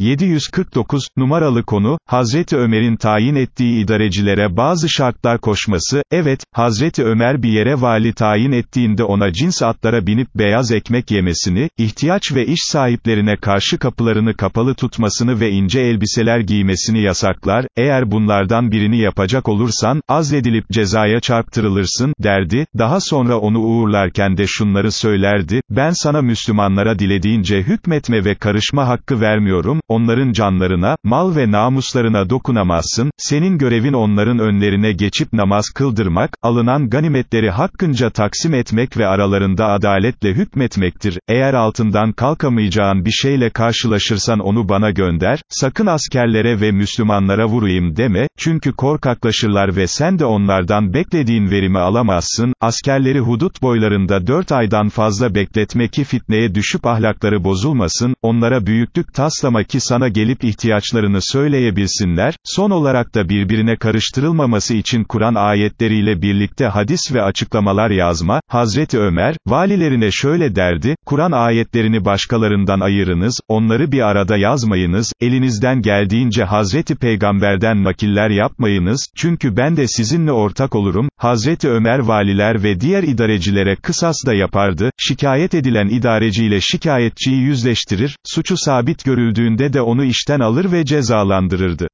749, numaralı konu, Hazreti Ömer'in tayin ettiği idarecilere bazı şartlar koşması, evet, Hazreti Ömer bir yere vali tayin ettiğinde ona cins atlara binip beyaz ekmek yemesini, ihtiyaç ve iş sahiplerine karşı kapılarını kapalı tutmasını ve ince elbiseler giymesini yasaklar, eğer bunlardan birini yapacak olursan, azledilip cezaya çarptırılırsın, derdi, daha sonra onu uğurlarken de şunları söylerdi, ben sana Müslümanlara dilediğince hükmetme ve karışma hakkı vermiyorum, onların canlarına, mal ve namuslarına dokunamazsın, senin görevin onların önlerine geçip namaz kıldırmak, alınan ganimetleri hakkınca taksim etmek ve aralarında adaletle hükmetmektir, eğer altından kalkamayacağın bir şeyle karşılaşırsan onu bana gönder, sakın askerlere ve Müslümanlara vurayım deme, çünkü korkaklaşırlar ve sen de onlardan beklediğin verimi alamazsın, askerleri hudut boylarında dört aydan fazla bekletme ki fitneye düşüp ahlakları bozulmasın, onlara büyüklük taslama ki sana gelip ihtiyaçlarını söyleyebilsinler, son olarak da birbirine karıştırılmaması için Kur'an ayetleriyle birlikte hadis ve açıklamalar yazma, Hazreti Ömer, valilerine şöyle derdi, Kur'an ayetlerini başkalarından ayırınız, onları bir arada yazmayınız, elinizden geldiğince Hazreti Peygamberden nakiller yapmayınız, çünkü ben de sizinle ortak olurum, Hazreti Ömer valiler ve diğer idarecilere kısas da yapardı, şikayet edilen idareciyle şikayetçiyi yüzleştirir, suçu sabit görüldüğünde de onu işten alır ve cezalandırırdı.